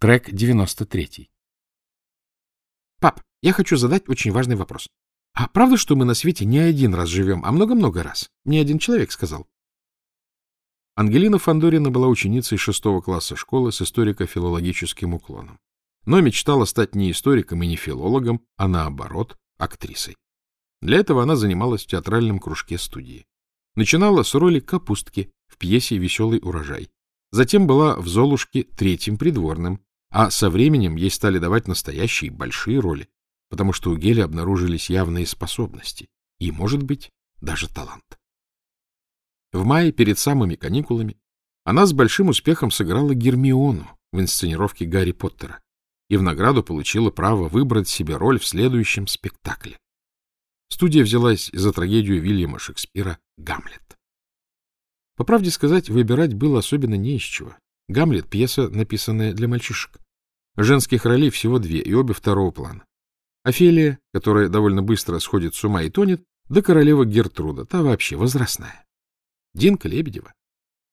Трек 93. Пап, я хочу задать очень важный вопрос. А правда, что мы на свете не один раз живем, а много-много раз? Мне один человек сказал. Ангелина Фандорина была ученицей шестого класса школы с историко-филологическим уклоном. Но мечтала стать не историком и не филологом, а наоборот, актрисой. Для этого она занималась в театральном кружке студии. Начинала с роли капустки в пьесе «Веселый урожай». Затем была в «Золушке» третьим придворным, а со временем ей стали давать настоящие большие роли, потому что у Гели обнаружились явные способности и, может быть, даже талант. В мае, перед самыми каникулами, она с большим успехом сыграла Гермиону в инсценировке Гарри Поттера и в награду получила право выбрать себе роль в следующем спектакле. Студия взялась за трагедию Вильяма Шекспира «Гамлет». По правде сказать, выбирать было особенно не из чего. «Гамлет» — пьеса, написанная для мальчишек. Женских ролей всего две, и обе второго плана. Офелия, которая довольно быстро сходит с ума и тонет, да королева Гертруда, та вообще возрастная. Динка Лебедева,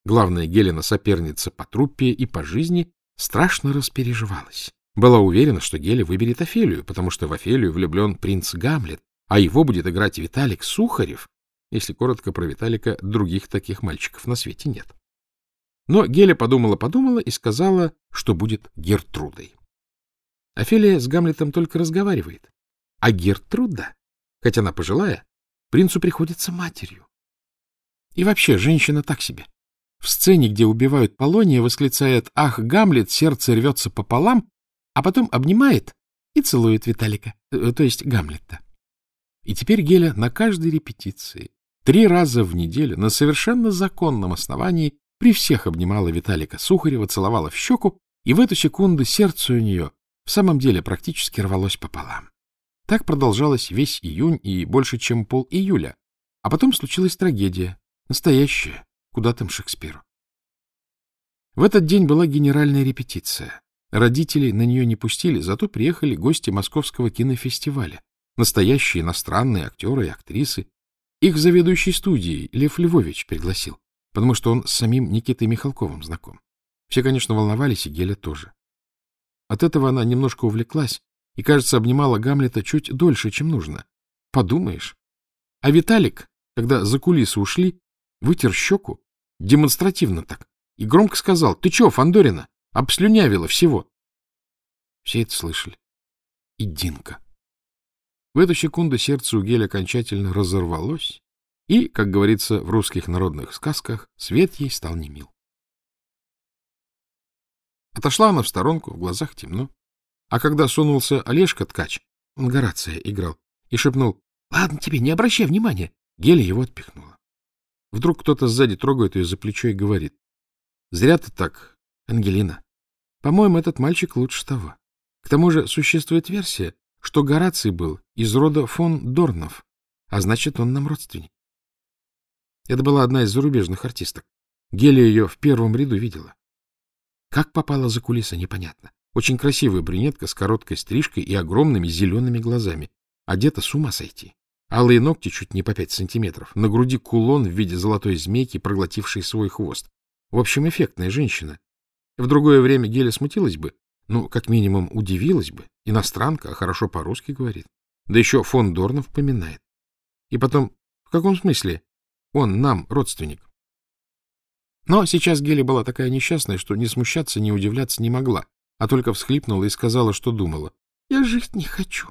главная Гелена соперница по труппе и по жизни, страшно распереживалась. Была уверена, что Геля выберет Офелию, потому что в Офелию влюблен принц Гамлет, а его будет играть Виталик Сухарев. Если коротко про Виталика, других таких мальчиков на свете нет. Но Геля подумала-подумала и сказала, что будет Гертрудой. Офелия с Гамлетом только разговаривает. А Гертруда, хотя она пожилая, принцу приходится матерью. И вообще, женщина так себе. В сцене, где убивают Полония, восклицает «Ах, Гамлет, сердце рвется пополам», а потом обнимает и целует Виталика, э, то есть Гамлета. И теперь Геля на каждой репетиции, три раза в неделю, на совершенно законном основании, при всех обнимала Виталика Сухарева, целовала в щеку, и в эту секунду сердце у нее в самом деле практически рвалось пополам. Так продолжалось весь июнь и больше, чем пол июля. А потом случилась трагедия. Настоящая. Куда там Шекспиру? В этот день была генеральная репетиция. Родителей на нее не пустили, зато приехали гости Московского кинофестиваля. Настоящие иностранные актеры и актрисы. Их заведующий студией Лев Львович пригласил, потому что он с самим Никитой Михалковым знаком. Все, конечно, волновались, и Геля тоже. От этого она немножко увлеклась и, кажется, обнимала Гамлета чуть дольше, чем нужно. Подумаешь. А Виталик, когда за кулисы ушли, вытер щеку, демонстративно так, и громко сказал, «Ты чё, Фандорина, обслюнявила всего?» Все это слышали. И Динка. В эту секунду сердце у Геля окончательно разорвалось, и, как говорится в русских народных сказках, свет ей стал немил. Отошла она в сторонку, в глазах темно. А когда сунулся Олежка Ткач, он Горация играл, и шепнул, — Ладно тебе, не обращай внимания. Геля его отпихнула. Вдруг кто-то сзади трогает ее за плечо и говорит, — Зря ты так, Ангелина. По-моему, этот мальчик лучше того. К тому же существует версия, что Гораций был из рода фон Дорнов, а значит, он нам родственник. Это была одна из зарубежных артисток. Геля ее в первом ряду видела. Как попала за кулисы, непонятно. Очень красивая брюнетка с короткой стрижкой и огромными зелеными глазами. Одета с ума сойти. Алые ногти чуть не по пять сантиметров. На груди кулон в виде золотой змейки, проглотившей свой хвост. В общем, эффектная женщина. В другое время Геля смутилась бы, ну, как минимум, удивилась бы. Иностранка, а хорошо по-русски говорит. Да еще фон Дорнов поминает. И потом, в каком смысле? Он нам родственник. Но сейчас Гели была такая несчастная, что не смущаться, не удивляться не могла, а только всхлипнула и сказала, что думала. — Я жить не хочу.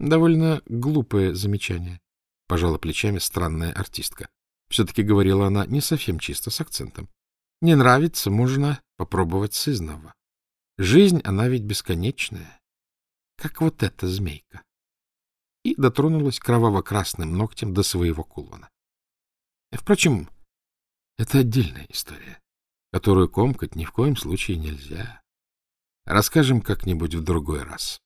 Довольно глупое замечание, — пожала плечами странная артистка. Все-таки говорила она не совсем чисто, с акцентом. Не нравится, можно попробовать сызнова. Жизнь, она ведь бесконечная, как вот эта змейка. И дотронулась кроваво-красным ногтем до своего кулона. Впрочем, это отдельная история, которую комкать ни в коем случае нельзя. Расскажем как-нибудь в другой раз.